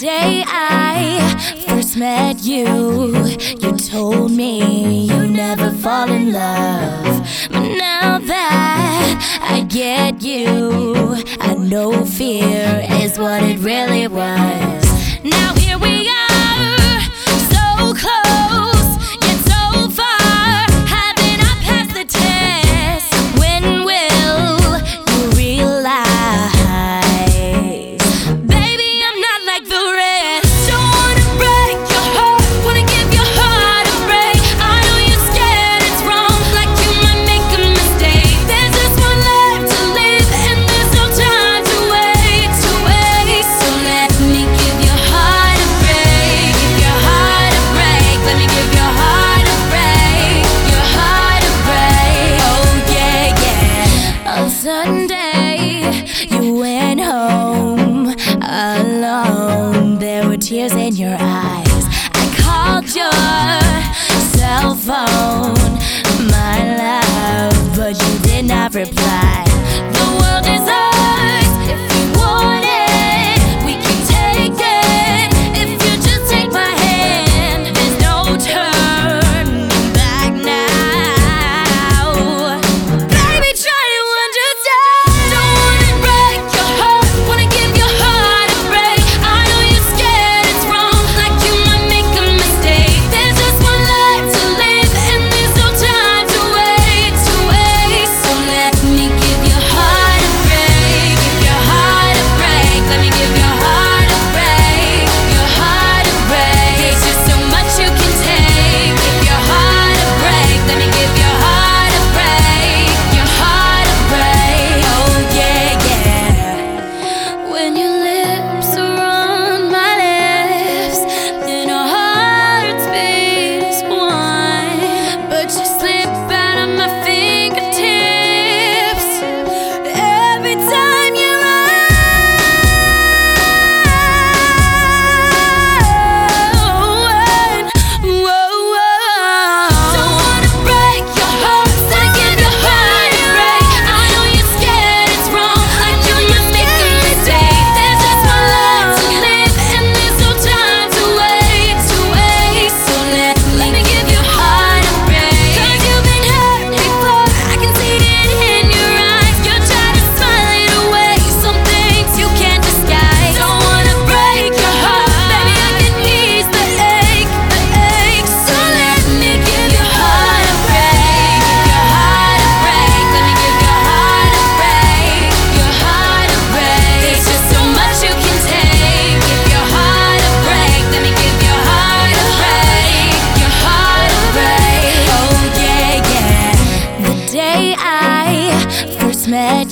day I first met you, you told me you never fall in love. But now that I get you, I know fear is what it really was. You went home alone. There were tears in your eyes. I called your cell phone, my love, but you did not reply.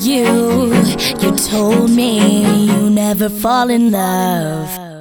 you. You told me you never fall in love.